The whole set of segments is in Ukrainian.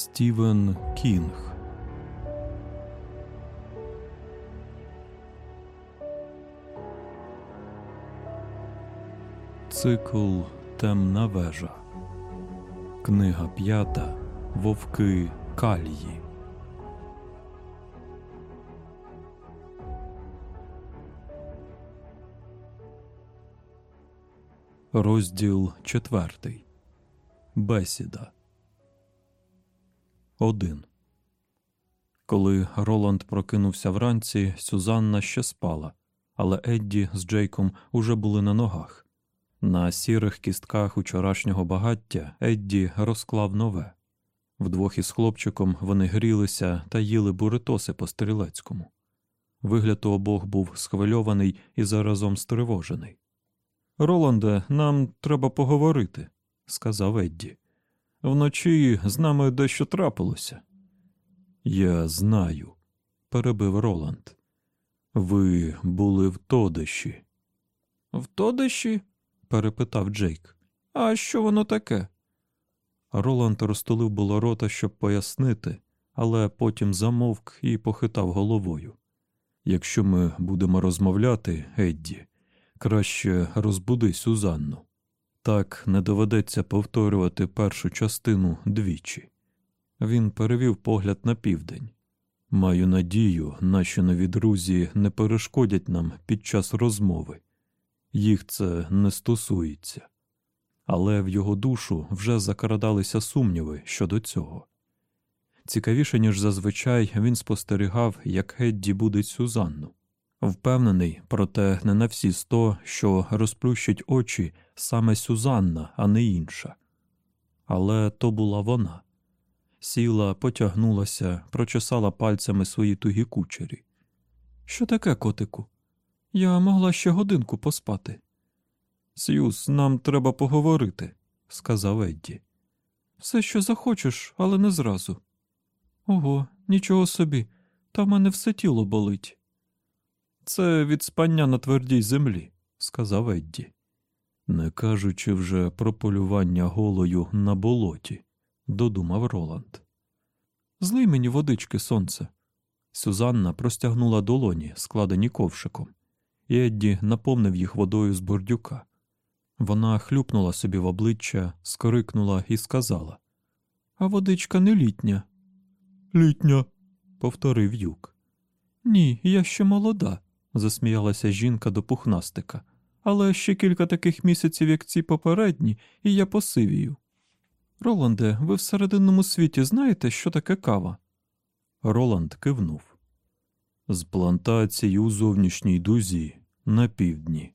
Стівен Кінг Цикл Темна вежа. Книга п'ята Вовки Калії. Розділ четвертий. Бесіда. 1. Коли Роланд прокинувся вранці, Сюзанна ще спала, але Едді з Джейком уже були на ногах. На сірих кістках учорашнього багаття Едді розклав нове. Вдвох із хлопчиком вони грілися та їли буритоси по стрілецькому. Вигляд у обох був схвильований і заразом стривожений. Роланде, нам треба поговорити, сказав Едді. Вночі з нами дещо трапилося. Я знаю, перебив Роланд. Ви були в Тодеші. В Тодеші? перепитав Джейк. А що воно таке? Роланд розтулив було рота, щоб пояснити, але потім замовк і похитав головою. Якщо ми будемо розмовляти, Едді, краще розбуди Сюзанну. Так не доведеться повторювати першу частину двічі. Він перевів погляд на південь. Маю надію, наші нові друзі не перешкодять нам під час розмови. Їх це не стосується. Але в його душу вже закрадалися сумніви щодо цього. Цікавіше, ніж зазвичай, він спостерігав, як Гедді будить Сюзанну. Впевнений, проте не на всі сто, що розплющить очі саме Сюзанна, а не інша. Але то була вона. Сіла, потягнулася, прочесала пальцями свої тугі кучері. Що таке, котику? Я могла ще годинку поспати. Сьюз, нам треба поговорити, сказав Едді. Все, що захочеш, але не зразу. Ого, нічого собі, та в мене все тіло болить. Це від спання на твердій землі, сказав Едді. Не кажучи вже про полювання голою на болоті, додумав Роланд. Злий мені водички, сонце. Сюзанна простягнула долоні, складені ковшиком, і Едді наповнив їх водою з бордюка. Вона хлюпнула собі в обличчя, скрикнула і сказала А водичка не літня. Літня, повторив юк. Ні, я ще молода, засміялася жінка до пухнастика. Але ще кілька таких місяців, як ці попередні, і я посивію. Роланде, ви в серединному світі знаєте, що таке кава? Роланд кивнув. З плантації у зовнішній дузі на півдні.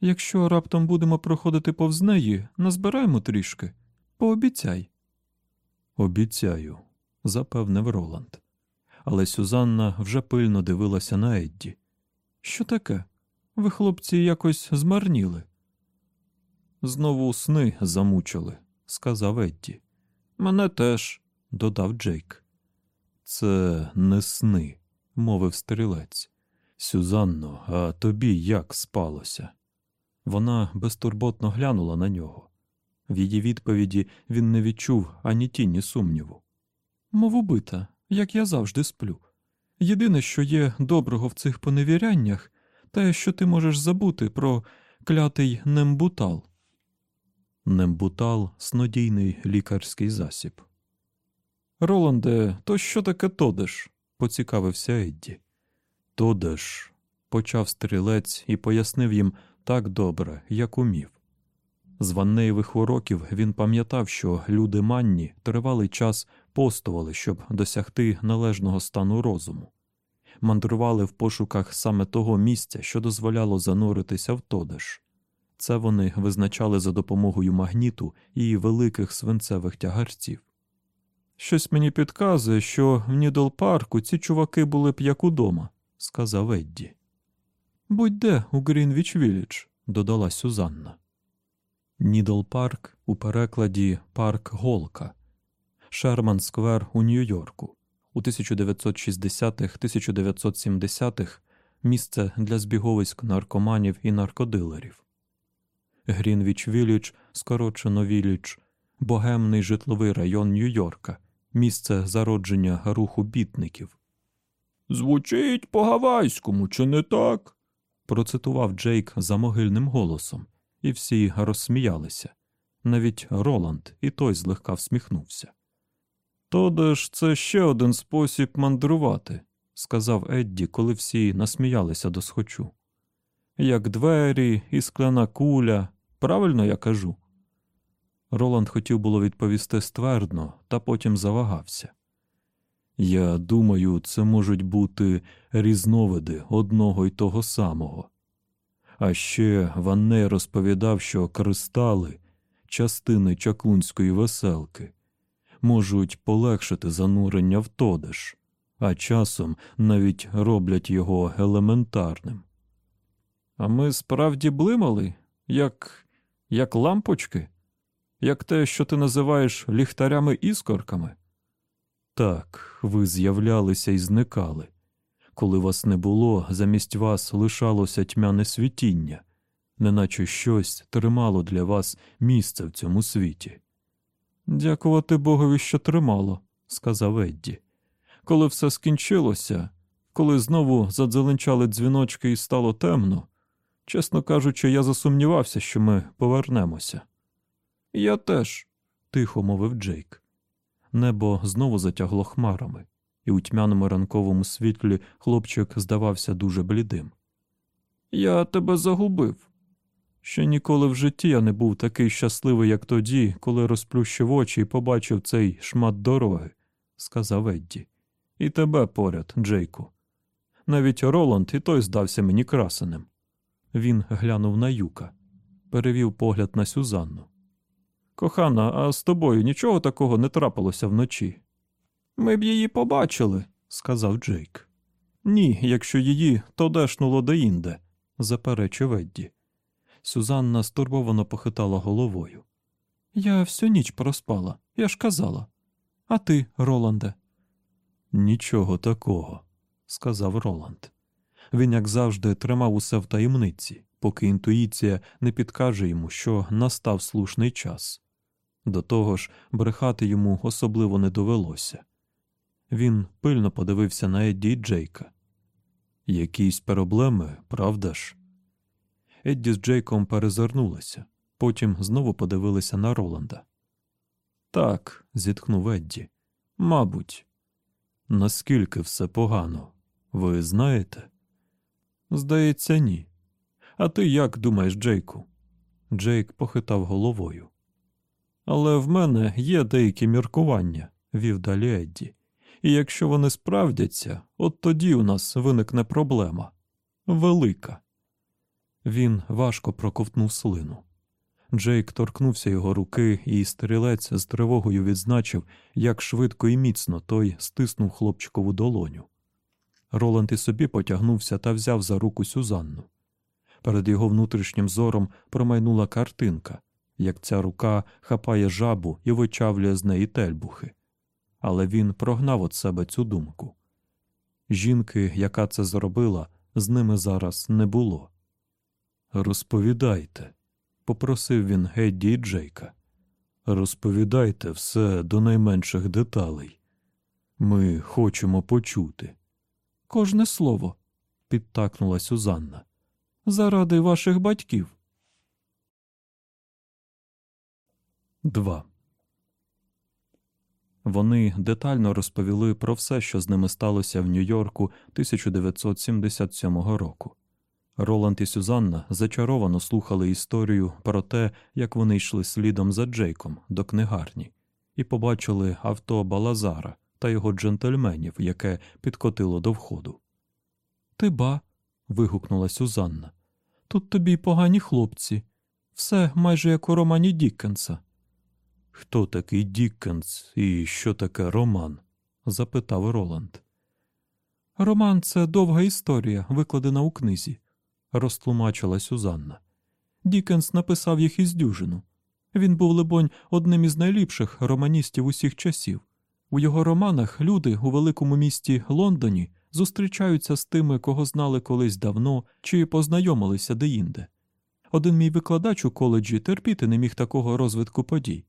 Якщо раптом будемо проходити повз неї, назбираємо трішки. Пообіцяй. Обіцяю, запевнив Роланд. Але Сюзанна вже пильно дивилася на Едді. Що таке? Ви, хлопці, якось змарніли. Знову сни замучили, сказав Едді. Мене теж, додав Джейк. Це не сни, мовив стрілець. Сюзанно, а тобі як спалося? Вона безтурботно глянула на нього. В її відповіді він не відчув ані тіні сумніву. Мов убита, як я завжди сплю. Єдине, що є доброго в цих поневіряннях, те, що ти можеш забути про клятий нембутал. Нембутал снодійний лікарський засіб. Роланде, то що таке Тодеш? поцікавився Едді. Тодеш, почав стрілець і пояснив їм так добре, як умів. З ваннеєвих уроків він пам'ятав, що люди манні тривалий час постували, щоб досягти належного стану розуму, мандрували в пошуках саме того місця, що дозволяло зануритися в тодеш. Це вони визначали за допомогою магніту і великих свинцевих тягарців. Щось мені підказує, що в Нідл парку ці чуваки були б як удома, сказав Едді. Будь де у Грінвіч Віллідж», – додала Сюзанна. Нідл парк у перекладі Парк Голка, Шерман Сквер у Нью-Йорку. У 1960-1970-х місце для збіговиськ наркоманів і наркодилерів. Грінвіч Віллідж, скорочено Віллідж, богемний житловий район Нью-Йорка, місце зародження руху бітників. Звучить по-гавайському, чи не так? процитував Джейк замогильним голосом, і всі розсміялися. Навіть Роланд і той злегка всміхнувся. То де ж це ще один спосіб мандрувати, сказав Едді, коли всі насміялися до схочу. Як двері і скляна куля, правильно я кажу? Роланд хотів було відповісти ствердно, та потім завагався. Я думаю, це можуть бути різновиди одного й того самого. А ще Ванней розповідав, що кристали, частини чаклунської веселки, можуть полегшити занурення в тодеш, а часом навіть роблять його елементарним. А ми справді блимали, як, як лампочки, як те, що ти називаєш ліхтарями іскорками. Так, ви з'являлися і зникали. Коли вас не було, замість вас лишалося тьмяне світіння, неначе щось тримало для вас місце в цьому світі. Дякувати Богові, що тримало, сказав Едді. Коли все скінчилося, коли знову задзеленчали дзвіночки і стало темно, чесно кажучи, я засумнівався, що ми повернемося. Я теж, тихо мовив Джейк. Небо знову затягло хмарами, і у тьмяному ранковому світлі хлопчик здавався дуже блідим. Я тебе загубив. Ще ніколи в житті я не був такий щасливий, як тоді, коли розплющив очі і побачив цей шмат дороги, сказав Едді. І тебе поряд, Джейку. Навіть Роланд і той здався мені красеним. Він глянув на юка, перевів погляд на Сюзанну. Кохана, а з тобою нічого такого не трапилося вночі. Ми б її побачили, сказав Джейк. Ні, якщо її то дешнуло деінде, заперечив Едді. Сюзанна стурбовано похитала головою. Я всю ніч проспала, я ж казала. А ти, Роланде? Нічого такого, сказав Роланд. Він, як завжди, тримав усе в таємниці, поки інтуїція не підкаже йому, що настав слушний час. До того ж, брехати йому особливо не довелося. Він пильно подивився на Едді Джейка. Якісь проблеми, правда ж? Едді з Джейком перезирнулися, потім знову подивилися на Роланда. Так, зітхнув Едді. Мабуть, наскільки все погано, ви знаєте? Здається, ні. А ти як думаєш, Джейку? Джейк похитав головою. Але в мене є деякі міркування, вів далі Едді. І якщо вони справдяться, от тоді у нас виникне проблема велика. Він важко проковтнув слину. Джейк торкнувся його руки, і стрілець з тривогою відзначив, як швидко і міцно той стиснув хлопчикову долоню. Роланд і собі потягнувся та взяв за руку Сюзанну. Перед його внутрішнім зором промайнула картинка, як ця рука хапає жабу і вичавлює з неї тельбухи. Але він прогнав від себе цю думку. Жінки, яка це зробила, з ними зараз не було. Розповідайте, попросив він Гедді і Джейка. Розповідайте все до найменших деталей. Ми хочемо почути. Кожне слово, підтакнула Сюзанна. Заради ваших батьків. 2. Вони детально розповіли про все, що з ними сталося в Нью-Йорку 1977 року. Роланд і Сюзанна зачаровано слухали історію про те, як вони йшли слідом за Джейком до книгарні, і побачили авто Балазара та його джентльменів, яке підкотило до входу. Ти ба. вигукнула Сюзанна. Тут тобі погані хлопці. Все майже як у романі Діккенса. Хто такий Діккенс і що таке роман? запитав Роланд. Роман це довга історія, викладена у книзі, розтлумачила Сюзанна. Діккенс написав їх із дюжину. Він був, либонь, одним із найліпших романістів усіх часів. У його романах люди у великому місті Лондоні зустрічаються з тими, кого знали колись давно чи познайомилися деінде. Один мій викладач у коледжі терпіти не міг такого розвитку подій.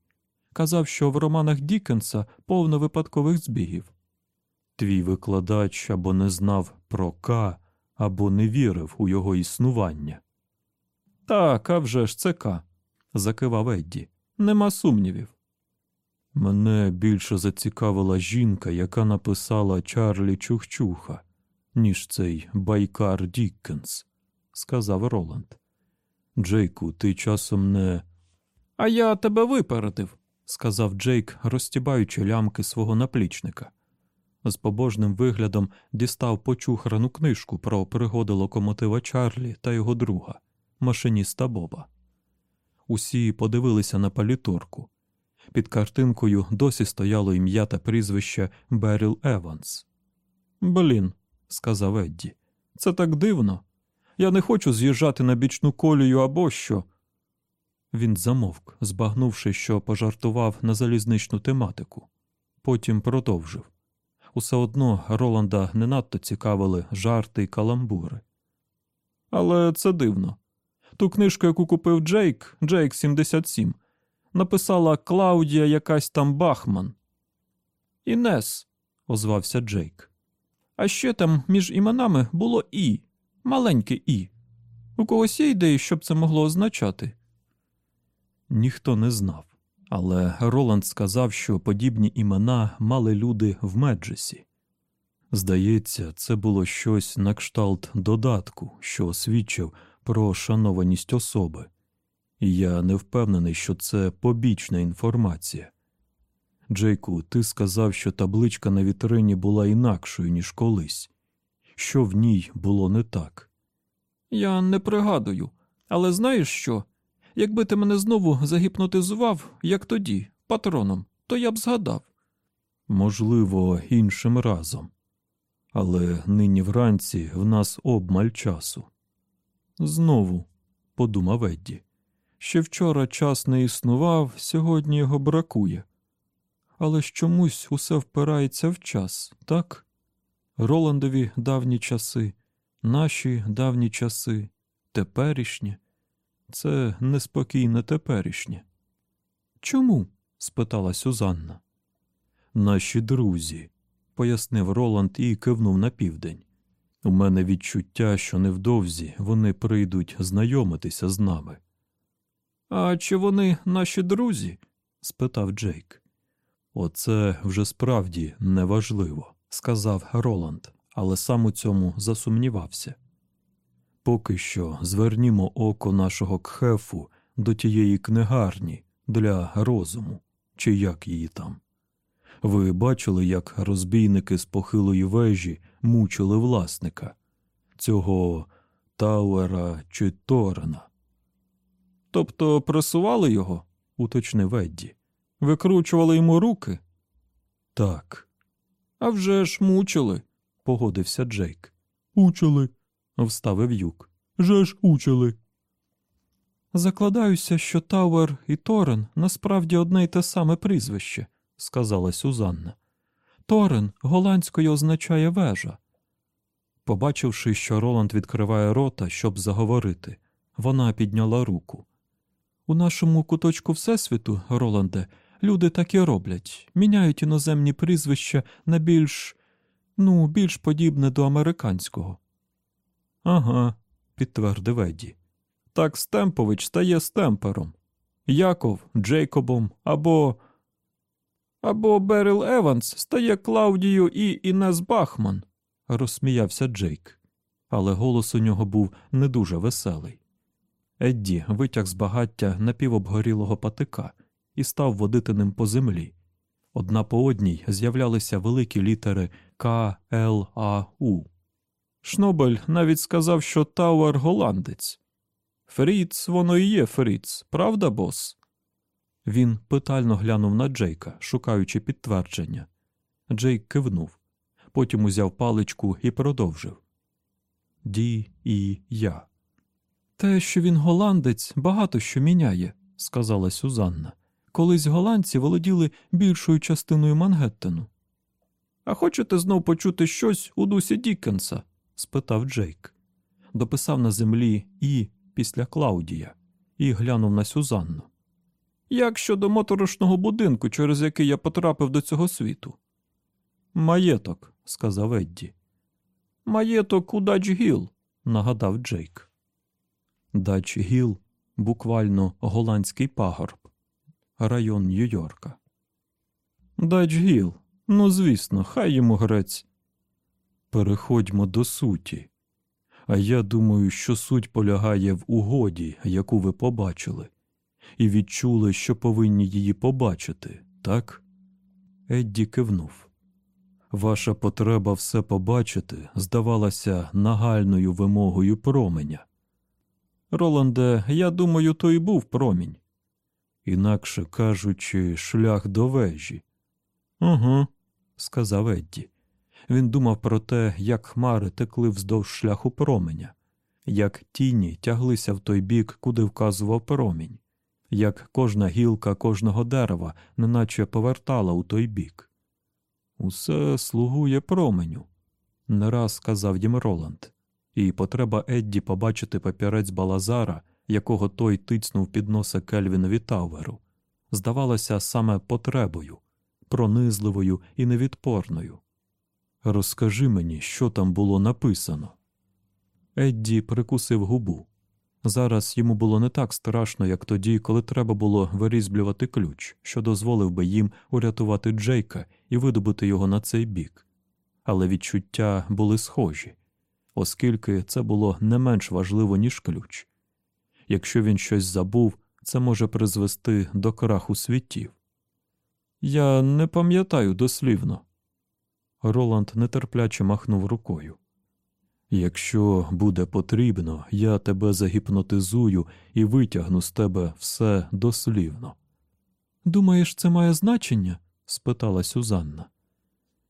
Казав, що в романах Дікенса повно випадкових збігів. Твій викладач або не знав про ка, або не вірив у його існування. Так, авжеж, це ка, закивав Едді. Нема сумнівів. Мене більше зацікавила жінка, яка написала Чарлі Чух-Чуха, ніж цей байкар Діккенс, сказав Роланд. Джейку, ти часом не. А я тебе випередив, сказав Джейк, розтібаючи лямки свого наплічника. З побожним виглядом дістав почухрану книжку про пригоди локомотива Чарлі та його друга, машиніста Боба. Усі подивилися на паліторку. Під картинкою досі стояло ім'я та прізвище Беріл Еванс. Блін, сказав Едді, це так дивно. Я не хочу з'їжджати на бічну колію або що. Він замовк, збагнувши, що пожартував на залізничну тематику. Потім продовжив. Усе одно Роланда не надто цікавили жарти й каламбури. Але це дивно. Ту книжку, яку купив Джейк, Джейк 77, написала Клаудія якась там Бахман. Інес, озвався Джейк. А ще там між іменами було І, маленьке І. У когось є ідеї, що б це могло означати? Ніхто не знав, але Роланд сказав, що подібні імена мали люди в Меджесі. Здається, це було щось на кшталт додатку, що свідчив про шанованість особи, і я не впевнений, що це побічна інформація. Джейку, ти сказав, що табличка на вітрині була інакшою, ніж колись. Що в ній було не так? Я не пригадую, але знаєш що? Якби ти мене знову загіпнотизував, як тоді, патроном, то я б згадав. Можливо, іншим разом. Але нині вранці в нас обмаль часу. Знову, подумав Едді. Ще вчора час не існував, сьогодні його бракує. Але ж чомусь усе впирається в час, так? Роландові давні часи, наші давні часи, теперішні. Це неспокійне теперішнє. Чому? спитала Сюзанна. Наші друзі, пояснив Роланд і кивнув на південь. У мене відчуття, що невдовзі вони прийдуть знайомитися з нами. А чи вони наші друзі? спитав Джейк. Оце вже справді неважливо, сказав Роланд, але сам у цьому засумнівався. Поки що звернімо око нашого кхефу до тієї книгарні для розуму, чи як її там. Ви бачили, як розбійники з похилої вежі мучили власника цього Тауера чи Торена? Тобто пресували його, уточнив Едді. Викручували йому руки? Так. «Авжеж, мучили, погодився Джейк. Учили, вставив юк. Авжеж, учили. Закладаюся, що Тауер і Торен насправді одне й те саме прізвище, сказала Сюзанна. Торен голландською означає вежа. Побачивши, що Роланд відкриває рота, щоб заговорити, вона підняла руку. У нашому куточку Всесвіту, Роланде, люди так і роблять міняють іноземні прізвища на більш, ну, більш подібне до американського. Ага, підтвердив Едді. Так Стемпович стає стемпером. Яков Джейкобом або. Або Берил Еванс стає Клаудією і Інес Бахман, розсміявся Джейк, але голос у нього був не дуже веселий. Едді витяг з багаття напівобгорілого патика і став водити ним по землі. Одна по одній з'являлися великі літери К, Л, А, У. Шнобель навіть сказав, що Тауер голландець. Фріц, воно і є Фріц, правда, бос? Він питально глянув на Джейка, шукаючи підтвердження. Джейк кивнув, потім узяв паличку і продовжив Ді і я. Те, що він голландець, багато що міняє, сказала Сюзанна. Колись голландці володіли більшою частиною Мангеттену. А хочете знов почути щось у дусі Діккенса? Спитав Джейк. Дописав на землі і після Клаудія і глянув на Сюзанну. Як щодо моторошного будинку, через який я потрапив до цього світу? Маєток, сказав Едді. Маєток у Дач Гіл, нагадав Джейк. Дач Гіл буквально голландський пагорб, район Нью-Йорка. Дач Гіл, ну звісно, хай йому грець. Переходьмо до суті. А я думаю, що суть полягає в угоді, яку ви побачили, і відчули, що повинні її побачити, так? Едді кивнув. Ваша потреба все побачити здавалася нагальною вимогою променя. Роланде, я думаю, то і був промінь. Інакше кажучи, шлях до вежі. Угу, сказав Едді. Він думав про те, як хмари текли вздовж шляху променя, як тіні тяглися в той бік, куди вказував промінь, як кожна гілка кожного дерева неначе повертала у той бік. Усе слугує променю, не раз сказав їм Роланд, і потреба Едді побачити папірець Балазара, якого той тицнув під носа Кельвінові Тауеру, здавалася саме потребою, пронизливою і невідпорною. Розкажи мені, що там було написано. Едді прикусив губу. Зараз йому було не так страшно, як тоді, коли треба було вирізблювати ключ, що дозволив би їм урятувати Джейка і видобути його на цей бік. Але відчуття були схожі, оскільки це було не менш важливо, ніж ключ. Якщо він щось забув, це може призвести до краху світів. Я не пам'ятаю дослівно. Роланд нетерпляче махнув рукою. Якщо буде потрібно, я тебе загіпнотизую і витягну з тебе все дослівно. Думаєш, це має значення? спитала Сюзанна.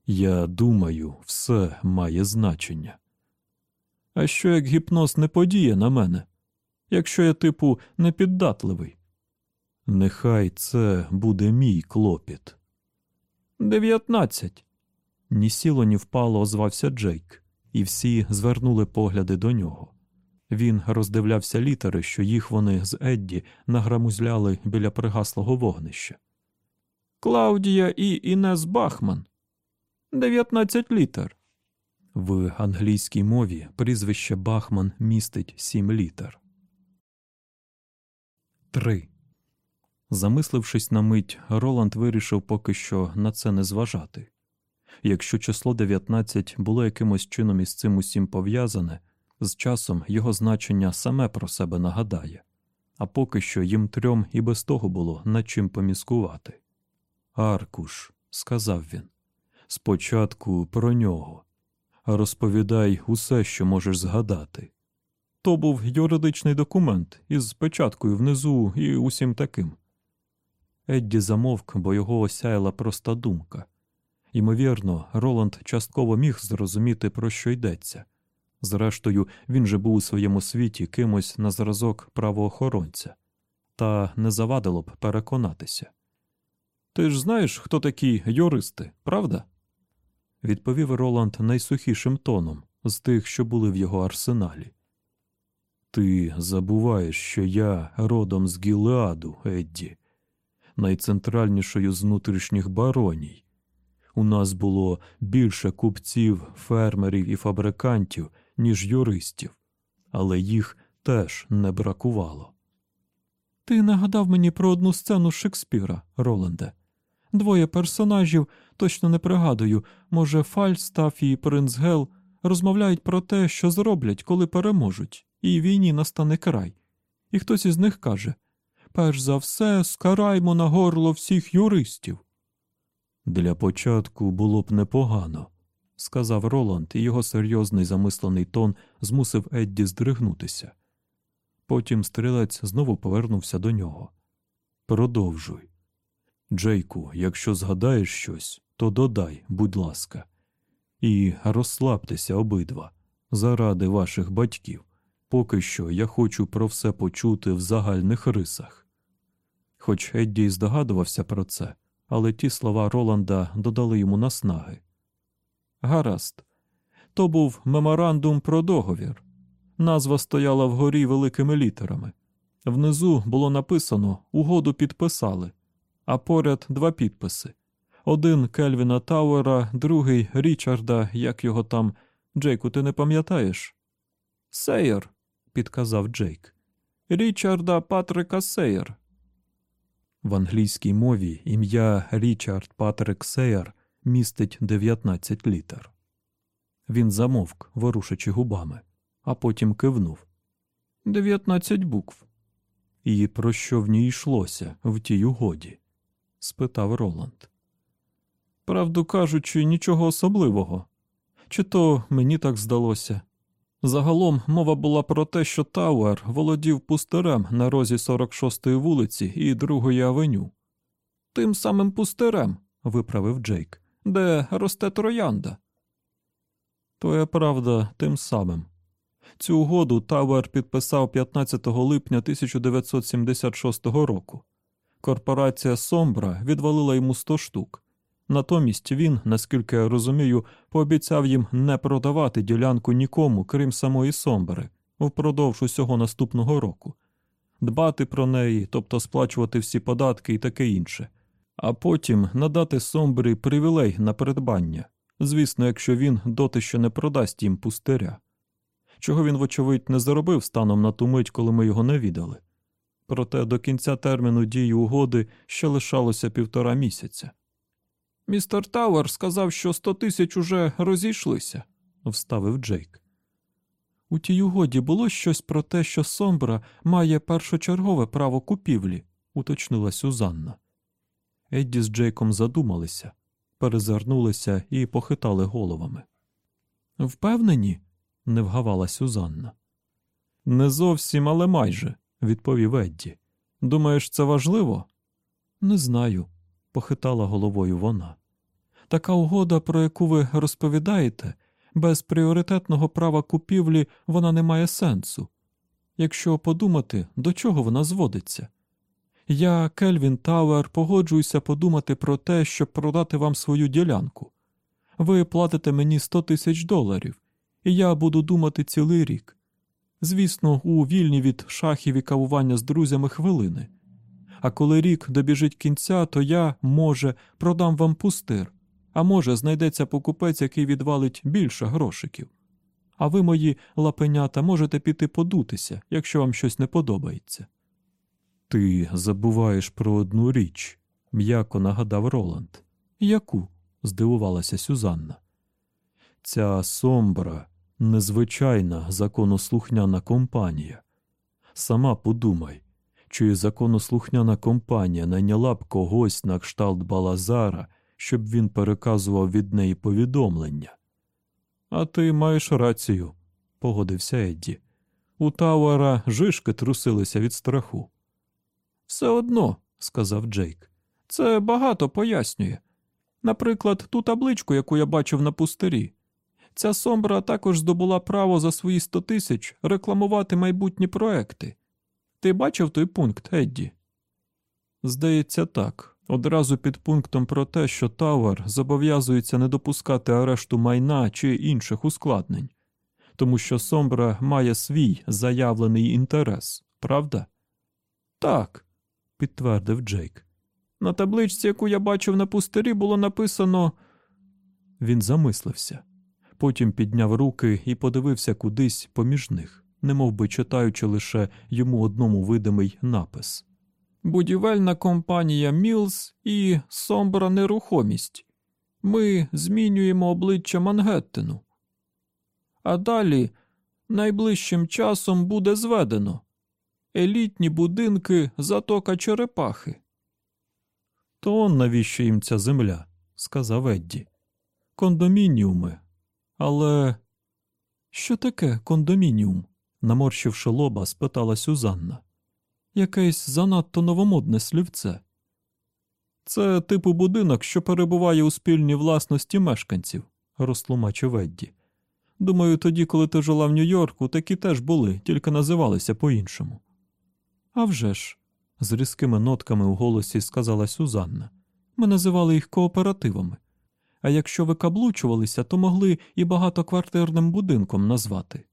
Я думаю, все має значення. А що як гіпноз не подіє на мене? Якщо я, типу, непіддатливий? Нехай це буде мій клопіт. Дев'ятнадцять. Ні сіло, ні впало озвався Джейк, і всі звернули погляди до нього. Він роздивлявся літери, що їх вони з Едді награмузляли біля пригаслого вогнища. Клаудія і Інес Бахман. Дев'ятнадцять літер. В англійській мові прізвище Бахман містить сім літер. 3. Замислившись на мить, Роланд вирішив поки що на це не зважати. Якщо число 19 було якимось чином із цим усім пов'язане, з часом його значення саме про себе нагадає, а поки що їм трьом і без того було над чим поміскувати. Аркуш, сказав він, спочатку про нього. Розповідай усе, що можеш згадати. То був юридичний документ із печаткою внизу і усім таким. Едді замовк, бо його осяяла проста думка. Ймовірно, Роланд частково міг зрозуміти, про що йдеться. Зрештою, він же був у своєму світі кимось на зразок правоохоронця, та не завадило б переконатися. Ти ж знаєш, хто такі юристи, правда? відповів Роланд найсухішим тоном з тих, що були в його арсеналі. Ти забуваєш, що я родом з Гілеаду, Едді, найцентральнішою з внутрішніх бароній. У нас було більше купців, фермерів і фабрикантів, ніж юристів, але їх теж не бракувало. Ти нагадав мені про одну сцену Шекспіра, Роланде. Двоє персонажів, точно не пригадую, може, Фальстаф і принц Гел розмовляють про те, що зроблять, коли переможуть, і війні настане край. І хтось із них каже перш за все, скараймо на горло всіх юристів. Для початку було б непогано, сказав Роланд, і його серйозний замислений тон змусив Едді здригнутися. Потім стрілець знову повернувся до нього. Продовжуй. Джейку, якщо згадаєш щось, то додай, будь ласка, і розслабтеся обидва заради ваших батьків. Поки що я хочу про все почути в загальних рисах. Хоч Едді й здогадувався про це, але ті слова Роланда додали йому наснаги. Гаразд, то був меморандум про договір. Назва стояла вгорі великими літерами. Внизу було написано угоду підписали, а поряд два підписи. Один Кельвіна Тауера, другий Річарда, як його там. Джейку, ти не пам'ятаєш? Сейер, підказав Джейк. Річарда Патрика Сейер. В англійській мові ім'я Річард Патрик Сейер містить 19 літер. Він замовк, ворушачи губами, а потім кивнув. Дев'ятнадцять букв. І про що в ній йшлося в тій угоді? спитав Роланд. Правду кажучи, нічого особливого. Чи то мені так здалося. Загалом мова була про те, що Тауер володів пустирем на розі 46-ї вулиці і 2-ї авеню. Тим самим пустирем, виправив Джейк, де росте троянда. Твоя правда, тим самим. Цю угоду Тауер підписав 15 липня 1976 року. Корпорація Сомбра відвалила йому 100 штук. Натомість він, наскільки я розумію, пообіцяв їм не продавати ділянку нікому, крім самої Сомбри, впродовж усього наступного року, дбати про неї, тобто сплачувати всі податки і таке інше, а потім надати Сомбрі привілей на придбання, звісно, якщо він доти ще не продасть їм пустиря. Чого він, вочевидь, не заробив станом на ту мить, коли ми його не віддали. Проте до кінця терміну дії угоди ще лишалося півтора місяця. Містер Тауер сказав, що сто тисяч уже розійшлися, вставив Джейк. У тій угоді було щось про те, що Сомбра має першочергове право купівлі, уточнила Сюзанна. Едді з Джейком задумалися, перезирнулися і похитали головами. Впевнені? не вгавала Сюзанна. Не зовсім, але майже, відповів Едді. Думаєш, це важливо? Не знаю, похитала головою вона. Така угода, про яку ви розповідаєте, без пріоритетного права купівлі вона не має сенсу. Якщо подумати, до чого вона зводиться. Я, Кельвін Тауер, погоджуюся подумати про те, щоб продати вам свою ділянку. Ви платите мені 100 тисяч доларів, і я буду думати цілий рік. Звісно, у вільні від шахів і кавування з друзями хвилини. А коли рік добіжить кінця, то я, може, продам вам пустир, а може, знайдеться покупець, який відвалить більше грошиків. А ви, мої лапенята, можете піти надутися, якщо вам щось не подобається. Ти забуваєш про одну річ, м'яко нагадав Роланд. Яку? здивувалася Сюзанна. Ця сомбра незвичайна законослухняна компанія. Сама подумай, чи законослухняна компанія найняла б когось на кшталт Балазара, щоб він переказував від неї повідомлення. А ти маєш рацію, погодився Едді. У Тауера жижки трусилися від страху. Все одно, сказав Джейк, це багато пояснює. Наприклад, ту табличку, яку я бачив на пустирі. Ця сомбра також здобула право за свої 100 тисяч рекламувати майбутні проекти. Ти бачив той пункт, Едді? Здається, так. Одразу під пунктом про те, що Тауер зобов'язується не допускати арешту майна чи інших ускладнень, тому що Сомбра має свій заявлений інтерес, правда? Так, підтвердив Джейк. На табличці, яку я бачив на пустирі, було написано. Він замислився, потім підняв руки і подивився кудись поміж них, немов би читаючи лише йому одному видимий напис. Будівельна компанія Мілс і Сомбра нерухомість. Ми змінюємо обличчя Мангеттену. А далі найближчим часом буде зведено елітні будинки затока Черепахи. То навіщо їм ця земля, сказав Едді. Кондомініуми. Але що таке кондомініум? Наморщивши лоба, спитала Сюзанна. Якесь занадто новомодне слівце. Це типу будинок, що перебуває у спільній власності мешканців, розтлумачив Едді. Думаю, тоді, коли ти жила в Нью-Йорку, такі теж були, тільки називалися по-іншому. «А вже ж», – з різкими нотками у голосі сказала Сюзанна. Ми називали їх кооперативами. А якщо викаблучувалися, то могли і багатоквартирним будинком назвати.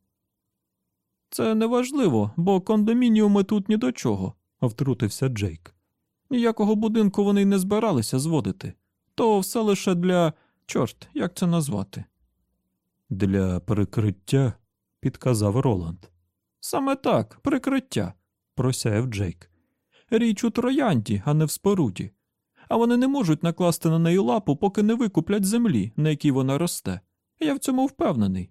Це неважливо, бо кондомініуми тут ні до чого, втрутився Джейк. Ніякого будинку вони й не збиралися зводити. То все лише для. чорт, як це назвати? Для прикриття, підказав Роланд. Саме так, прикриття, просяяв Джейк. Річ у троянді, а не в споруді. А вони не можуть накласти на неї лапу, поки не викуплять землі, на якій вона росте. Я в цьому впевнений.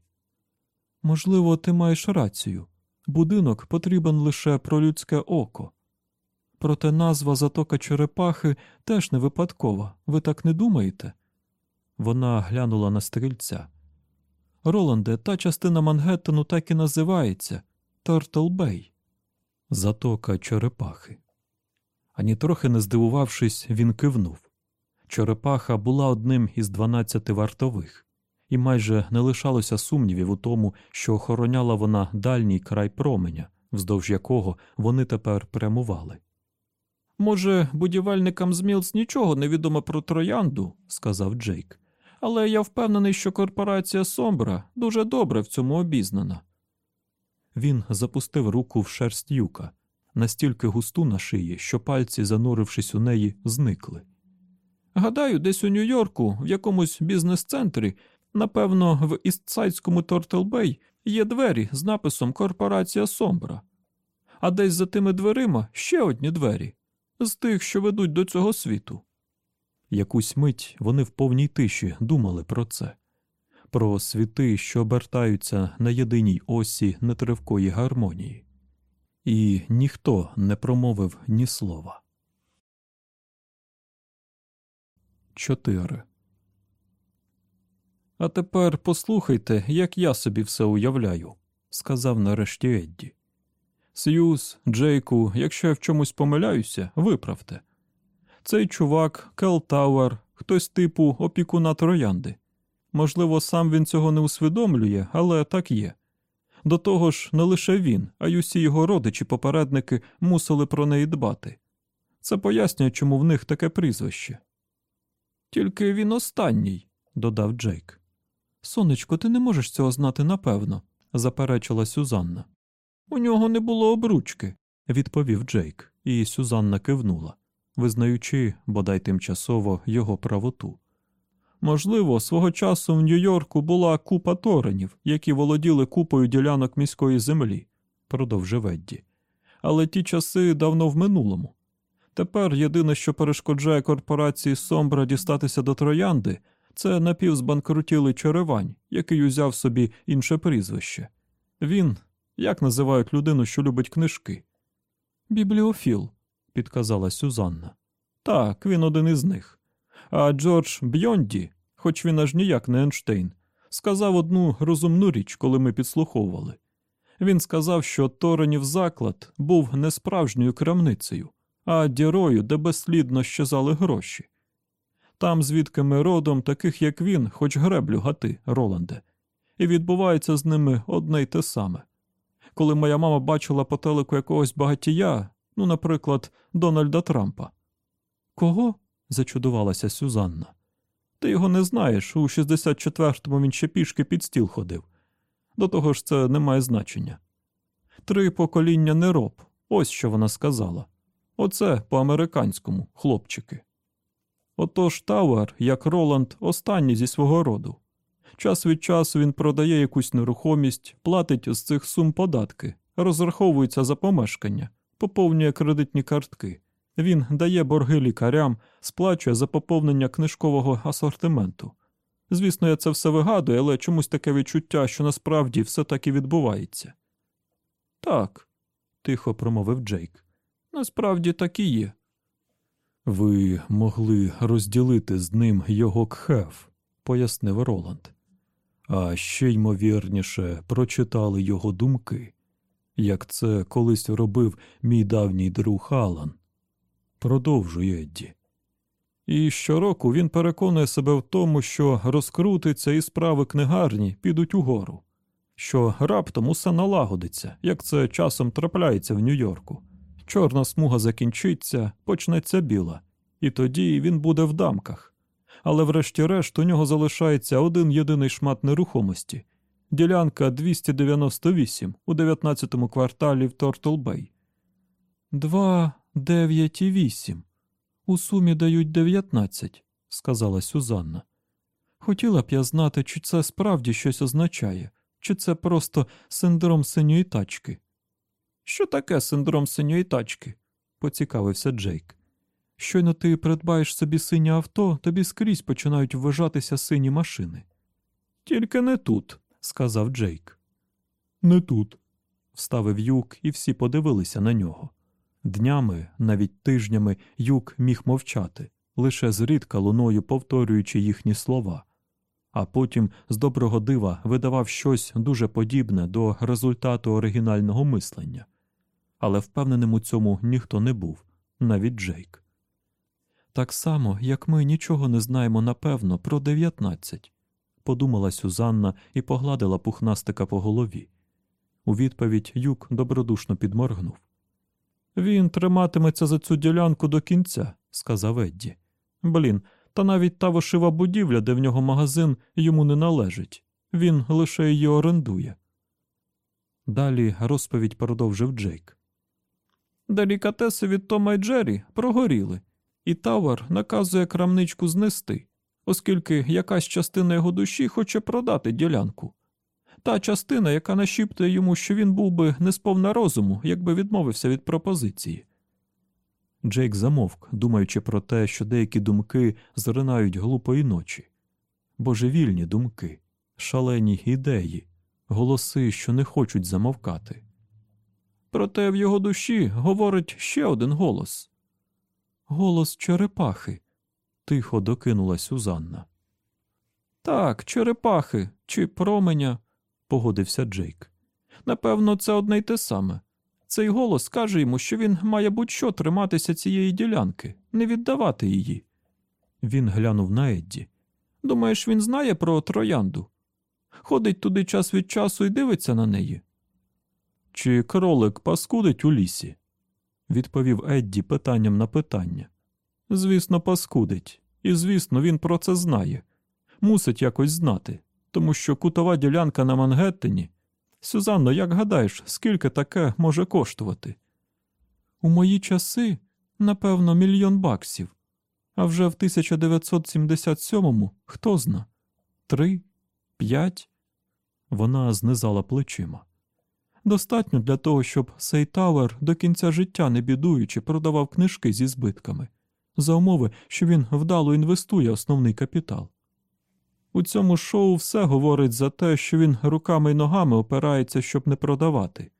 Можливо, ти маєш рацію. Будинок потрібен лише про людське око. Проте назва затока черепахи теж не випадкова, ви так не думаєте? Вона глянула на стрільця. Роланде, та частина Мангеттену так і називається Бей. Затока черепахи. Ані трохи не здивувавшись, він кивнув. Черепаха була одним із дванадцяти вартових, і майже не лишалося сумнівів у тому, що охороняла вона дальній край променя, вздовж якого вони тепер прямували. Може, будівельникам з Мілс нічого не відомо про троянду, сказав Джейк, але я впевнений, що корпорація Сомбра дуже добре в цьому обізнана. Він запустив руку в шерсть юка, настільки густу на шиї, що пальці, занурившись у неї, зникли. Гадаю, десь у Нью-Йорку, в якомусь бізнес-центрі, напевно, в Істсайдському Тортелбей є двері з написом Корпорація Сомбра. А десь за тими дверима ще одні двері з тих, що ведуть до цього світу. Якусь мить вони в повній тиші думали про це, про світи, що обертаються на єдиній осі нетривкої гармонії, і ніхто не промовив ні слова. 4. А тепер послухайте, як я собі все уявляю, сказав нарешті Едді. Сьюз, Джейку, якщо я в чомусь помиляюся, виправте. Цей чувак, Кел Тауер, хтось типу опікуна троянди. Можливо, сам він цього не усвідомлює, але так є. До того ж, не лише він, а й усі його родичі-попередники мусили про неї дбати. Це пояснює, чому в них таке прізвище. Тільки він останній, додав Джейк. Сонечко, ти не можеш цього знати напевно, заперечила Сюзанна. У нього не було обручки, відповів Джейк, і Сюзанна кивнула, визнаючи, бодай тимчасово, його правоту. Можливо, свого часу в Нью-Йорку була купа торенів, які володіли купою ділянок міської землі, продовжив Едді. Але ті часи давно в минулому. Тепер єдине, що перешкоджає корпорації Сомбра дістатися до троянди, це напівзбанкрутілий черевань, який узяв собі інше прізвище. Він, як називають людину, що любить книжки? Бібліофіл, підказала Сюзанна. Так, він один із них. А Джордж Бьонді, хоч він аж ніяк не Ейнштейн, сказав одну розумну річ, коли ми підслуховували. Він сказав, що Торенів заклад був не справжньою крамницею, а дірою, де безслідно щезали гроші. Там, звідки ми родом, таких як він, хоч греблю гати, Роланде, і відбувається з ними одне й те саме. Коли моя мама бачила по телеку якогось багатія, ну, наприклад, Дональда Трампа. Кого? зачудувалася Сюзанна. Ти його не знаєш, у 64-му він ще пішки під стіл ходив. До того ж, це не має значення. Три покоління нероб, ось що вона сказала. Оце по-американському, хлопчики. Отож Тауер, як Роланд, останній зі свого роду. Час від часу він продає якусь нерухомість, платить з цих сум податки, розраховується за помешкання, поповнює кредитні картки. Він дає борги лікарям, сплачує за поповнення книжкового асортименту. Звісно, я це все вигадую, але чомусь таке відчуття, що насправді все так і відбувається. Так, тихо промовив Джейк. Насправді так і є. Ви могли розділити з ним його кхев, пояснив Роланд. А ще ймовірніше прочитали його думки, як це колись робив мій давній друг Алан. Продовжує Едді. І щороку він переконує себе в тому, що розкрутиться і справи книгарні підуть угору, що раптом усе налагодиться, як це часом трапляється в Нью-Йорку. Чорна смуга закінчиться, почнеться біла, і тоді він буде в дамках. Але врешті-решт у нього залишається один єдиний шмат нерухомості, Ділянка 298 у 19-му кварталі в Тортлбей. Два, дев'ять і вісім. У сумі дають дев'ятнадцять, сказала Сюзанна. Хотіла б я знати, чи це справді щось означає, чи це просто синдром синьої тачки. Що таке синдром синьої тачки? поцікавився Джейк. Щойно ти придбаєш собі синє авто, тобі скрізь починають вважатися сині машини. Тільки не тут, сказав Джейк. Не тут, вставив юк, і всі подивилися на нього. Днями, навіть тижнями, юк міг мовчати, лише зрідка луною повторюючи їхні слова, а потім з доброго дива видавав щось дуже подібне до результату оригінального мислення. Але впевненим у цьому ніхто не був, навіть Джейк. Так само, як ми нічого не знаємо напевно про дев'ятнадцять, подумала Сюзанна і погладила пухнастика по голові. У відповідь Юк добродушно підморгнув. Він триматиметься за цю ділянку до кінця, сказав Едді. Блін, та навіть та вошива будівля, де в нього магазин, йому не належить. Він лише її орендує. Далі розповідь продовжив Джейк. Делікатеси від Тома і Джері прогоріли, і Тавер наказує крамничку знести, оскільки якась частина його душі хоче продати ділянку. Та частина, яка нашіптує йому, що він був би не сповна розуму, якби відмовився від пропозиції. Джейк замовк, думаючи про те, що деякі думки зринають глупої ночі. Божевільні думки, шалені ідеї, голоси, що не хочуть замовкати. Проте в його душі говорить ще один голос голос черепахи, тихо докинула Сюзанна. Так, черепахи чи променя, погодився Джейк. Напевно, це одне й те саме. Цей голос каже йому, що він має будь-що триматися цієї ділянки, не віддавати її. Він глянув на Едді. Думаєш, він знає про троянду? Ходить туди час від часу і дивиться на неї. Чи кролик паскудить у лісі? відповів Едді питанням на питання. Звісно, паскудить, і звісно, він про це знає. Мусить якось знати, тому що кутова ділянка на Мангеттені. Сюзанно, як гадаєш, скільки таке може коштувати? У мої часи, напевно, мільйон баксів. А вже в 1977-му хто зна? Три? П'ять? Вона знизала плечима. Достатньо для того, щоб Сейтауер до кінця життя не бідуючи продавав книжки зі збитками, за умови, що він вдало інвестує основний капітал. У цьому шоу все говорить за те, що він руками й ногами опирається, щоб не продавати.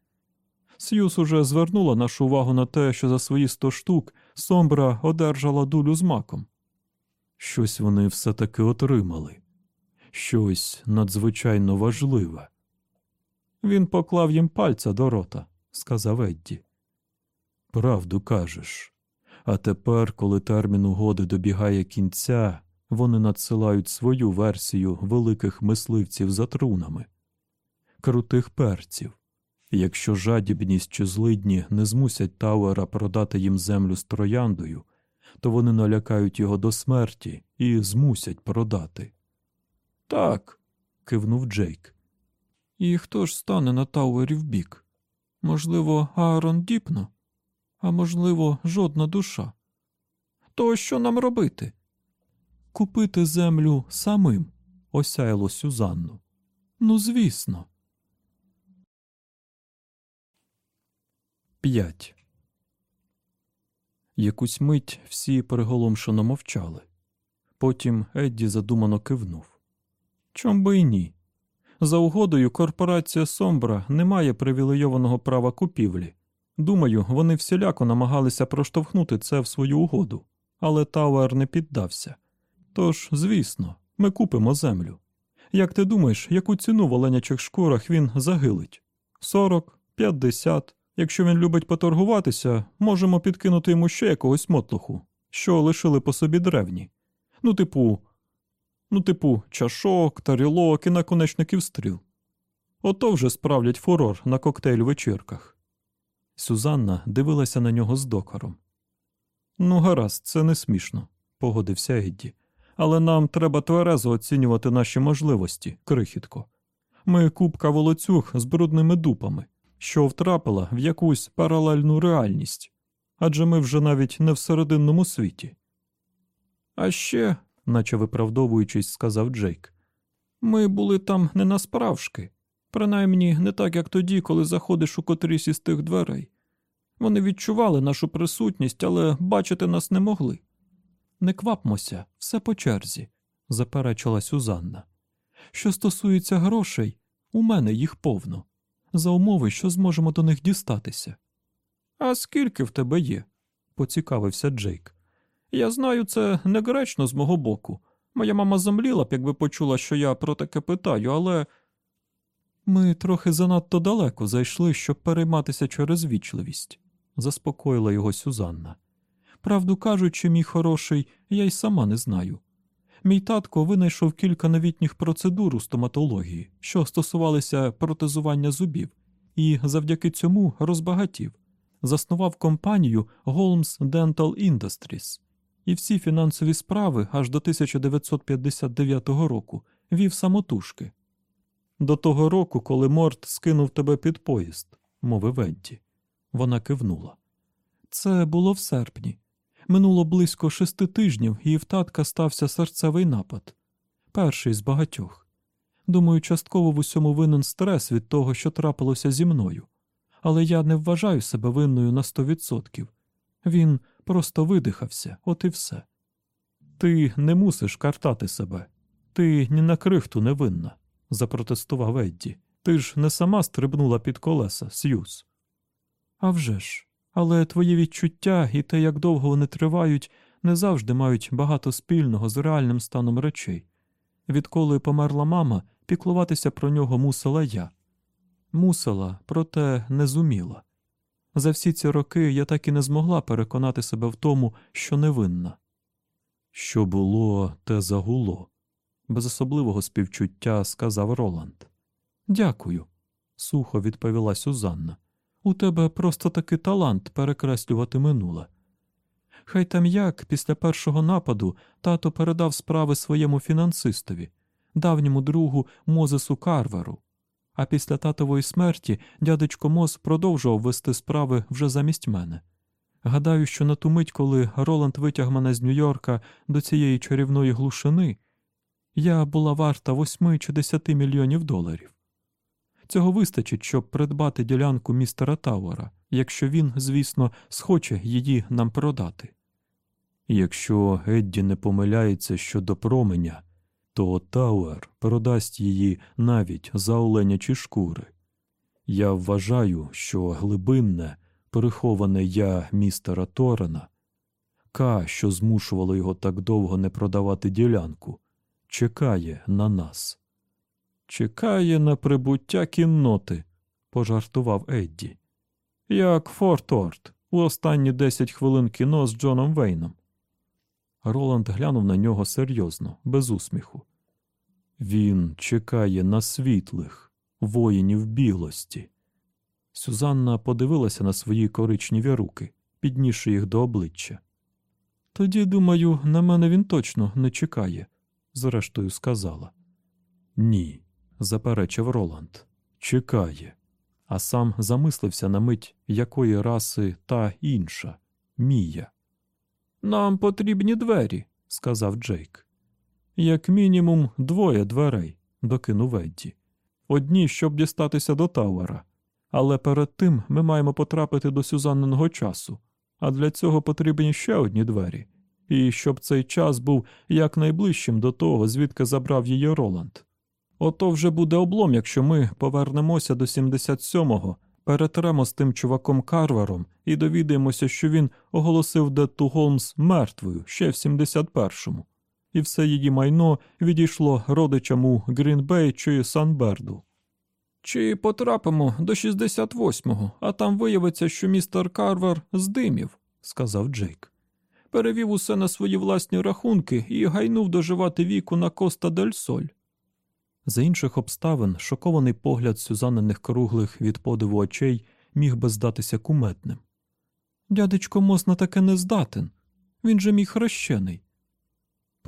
Сьюз уже звернула нашу увагу на те, що за свої сто штук Сомбра одержала дулю з маком. Щось вони все таки отримали, щось надзвичайно важливе. Він поклав їм пальця до рота, сказав Едді. Правду кажеш. А тепер, коли термін угоди добігає кінця, вони надсилають свою версію великих мисливців за трунами, крутих перців. Якщо жадібність чи злидні не змусять Тауера продати їм землю з трояндою, то вони налякають його до смерті і змусять продати. Так, кивнув Джейк. І хто ж стане на Тауері в бік? Можливо, Аарон Діпно, а можливо, жодна душа. То що нам робити? Купити землю самим, осяяло Сюзанну. Ну, звісно. П'ять. Якусь мить всі приголомшено мовчали. Потім Едді задумано кивнув. Чом би й ні? За угодою корпорація Сомбра не має привілейованого права купівлі. Думаю, вони всіляко намагалися проштовхнути це в свою угоду, але Тауер не піддався. Тож, звісно, ми купимо землю. Як ти думаєш, яку ціну в оленячих шкурах він загилить? Сорок, п'ятдесят. Якщо він любить поторгуватися, можемо підкинути йому ще якогось мотлуху, що лишили по собі древні. Ну, типу, ну, типу, чашок, тарілок і наконечників стріл. Ото вже справлять фурор на коктейль вечірках. Сюзанна дивилася на нього з докором. Ну, гаразд, це не смішно, погодився Едді. Але нам треба тверезо оцінювати наші можливості, крихітко. Ми купка волоцюг з брудними дупами, що втрапила в якусь паралельну реальність. Адже ми вже навіть не в серединному світі. А ще, наче виправдовуючись, сказав Джейк, ми були там не насправжки, принаймні не так, як тоді, коли заходиш у котрісь із тих дверей. Вони відчували нашу присутність, але бачити нас не могли. Не квапмося, все по черзі, заперечила Сюзанна. Що стосується грошей, у мене їх повно, за умови, що зможемо до них дістатися. А скільки в тебе є? поцікавився Джейк. Я знаю, це негречно з мого боку. Моя мама замліла б, якби почула, що я про таке питаю, але. Ми трохи занадто далеко зайшли, щоб перейматися через вічливість, заспокоїла його Сюзанна. Правду кажучи, мій хороший, я й сама не знаю. Мій татко винайшов кілька новітніх процедур у стоматології, що стосувалися протезування зубів, і завдяки цьому розбагатів. Заснував компанію Holmes Dental Industries, і всі фінансові справи аж до 1959 року вів самотужки. До того року, коли Морт скинув тебе під поїзд, мовив Едді. Вона кивнула. Це було в серпні. Минуло близько шести тижнів, і в татка стався серцевий напад. Перший з багатьох. Думаю, частково в усьому винен стрес від того, що трапилося зі мною. Але я не вважаю себе винною на сто відсотків. Він просто видихався, от і все. Ти не мусиш картати себе. Ти ні на крихту не винна, запротестував Едді. Ти ж не сама стрибнула під колеса, Сьюз. «А вже ж, але твої відчуття і те, як довго вони тривають, не завжди мають багато спільного з реальним станом речей. Відколи померла мама, піклуватися про нього мусила я. Мусила, проте не зуміла. За всі ці роки я так і не змогла переконати себе в тому, що невинна. Що було, те загуло, без особливого співчуття сказав Роланд. Дякую, сухо відповіла Сюзанна. У тебе просто таки талант перекреслювати минуле. Хай там як після першого нападу тато передав справи своєму фінансистові, давньому другу Мозесу Карверу. А після татової смерті дядечко Мос продовжував вести справи вже замість мене. Гадаю, що на ту мить, коли Роланд витяг мене з Нью-Йорка до цієї чарівної глушини, я була варта восьми чи десяти мільйонів доларів. Цього вистачить, щоб придбати ділянку містера Тауера, якщо він, звісно, схоче її нам продати. Якщо Едді не помиляється щодо променя, то Тауер продасть її навіть за оленячі шкури. Я вважаю, що глибинне, приховане я містера Торена, ка, що змушувало його так довго не продавати ділянку, чекає на нас. Чекає на прибуття кінноти, пожартував Едді. Як Форт Орт у останні десять хвилин кіно з Джоном Вейном. Роланд глянув на нього серйозно, без усміху. Він чекає на світлих, воїнів білості. Сюзанна подивилася на свої коричневі руки, піднісши їх до обличчя. Тоді, думаю, на мене він точно не чекає, зрештою сказала. Ні, заперечив Роланд. Чекає. А сам замислився на мить, якої раси та інша Мія. Нам потрібні двері, сказав Джейк. Як мінімум двоє дверей, докинув Едді. Одні, щоб дістатися до Тауера. Але перед тим ми маємо потрапити до Сюзанниного часу, а для цього потрібні ще одні двері, і щоб цей час був якнайближчим до того, звідки забрав її Роланд. Ото вже буде облом, якщо ми повернемося до 77-го, перетремо з тим чуваком Карвером і довідаємося, що він оголосив Детту Голмс мертвою ще в 71-му, і все її майно відійшло родичам у Грінбей чи Санберду. Чи потрапимо до 68-го, а там виявиться, що містер Карвер здимів, сказав Джейк. Перевів усе на свої власні рахунки і гайнув доживати віку на Коста дель Соль. За інших обставин шокований погляд Сюзанниних круглих від подиву очей міг би здатися куметним. Дядечко Мос на таке не здатен. Він же мій хрещений.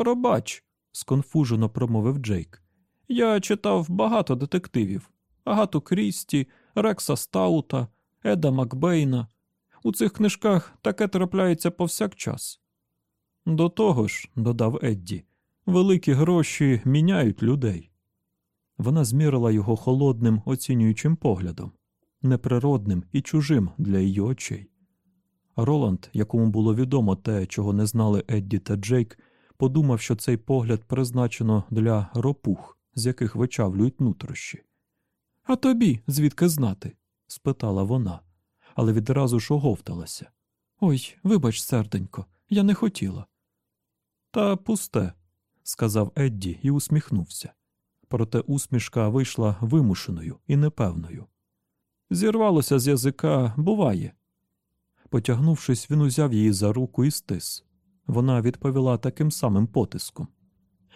Пробач, сконфужено промовив Джейк. Я читав багато детективів, Агату Крісті, Рекса Стаута, Еда Макбейна. У цих книжках таке трапляється повсякчас. До того ж, додав Едді, великі гроші міняють людей. Вона змірила його холодним, оцінюючим поглядом, неприродним і чужим для її очей. Роланд, якому було відомо те, чого не знали Едді та Джейк, подумав, що цей погляд призначено для ропух, з яких вичавлюють нутрощі. А тобі звідки знати? спитала вона, але відразу ж оговталася. Ой, вибач, серденько, я не хотіла. Та пусте, сказав Едді і усміхнувся. Проте усмішка вийшла вимушеною і непевною. Зірвалося з язика, буває. Потягнувшись, він узяв її за руку і стис. Вона відповіла таким самим потиском.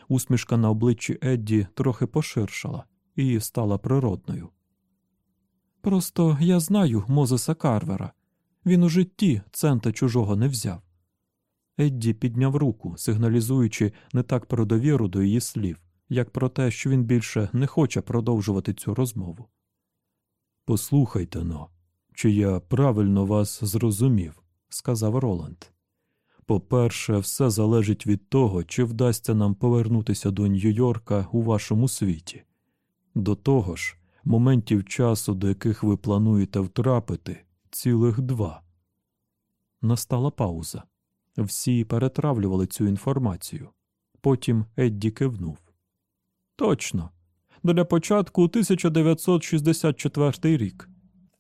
Усмішка на обличчі Едді трохи поширшала і стала природною. Просто я знаю Мозеса Карвера. Він у житті цента чужого не взяв. Едді підняв руку, сигналізуючи не так про довіру до її слів, як про те, що він більше не хоче продовжувати цю розмову. Послухайте но, чи я правильно вас зрозумів, сказав Роланд. По-перше, все залежить від того, чи вдасться нам повернутися до Нью-Йорка у вашому світі. До того ж, моментів часу, до яких ви плануєте втрапити, цілих два. Настала пауза. Всі перетравлювали цю інформацію. Потім Едді кивнув. Точно. Для початку 1964 рік.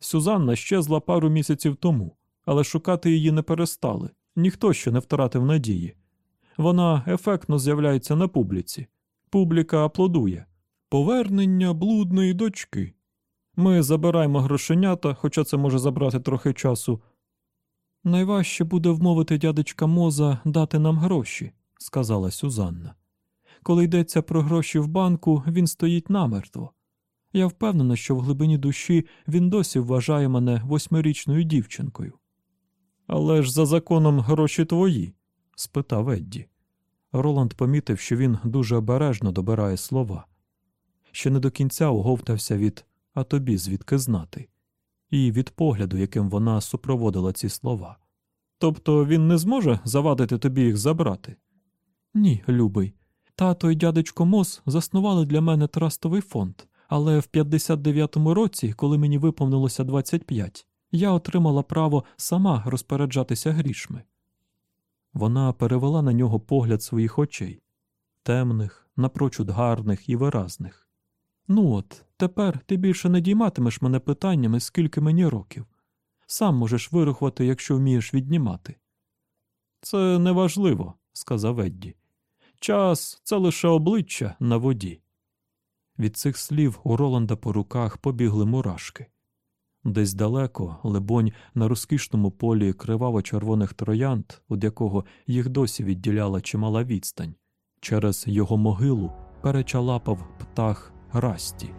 Сюзанна щезла пару місяців тому, але шукати її не перестали. Ніхто ще не втратив надії. Вона ефектно з'являється на публіці. Публіка аплодує. Повернення блудної дочки. Ми забираємо грошенята, хоча це може забрати трохи часу. Найважче буде вмовити дядечка Моза дати нам гроші, сказала Сюзанна. Коли йдеться про гроші в банку, він стоїть намертво. Я впевнена, що в глибині душі він досі вважає мене восьмирічною дівчинкою. Але ж за законом гроші твої? спитав Едді. Роланд помітив, що він дуже обережно добирає слова. Ще не до кінця оговтався від а тобі звідки знати, і від погляду, яким вона супроводила ці слова. Тобто він не зможе завадити тобі їх забрати? Ні, любий. Тато і дядечко Мос заснували для мене трастовий фонд, але в 59-му році, коли мені виповнилося 25, я отримала право сама розпоряджатися грішми. Вона перевела на нього погляд своїх очей темних, напрочуд гарних і виразних. Ну от, тепер ти більше не дійматимеш мене питаннями, скільки мені років. Сам можеш вирахувати, якщо вмієш віднімати. Це неважливо, сказав Едді. Час це лише обличчя на воді. Від цих слів у Роланда по руках побігли мурашки. Десь далеко, лебонь, на розкішному полі криваво червоних троянд, від якого їх досі відділяла чимала відстань, через його могилу перечалапав птах Расті.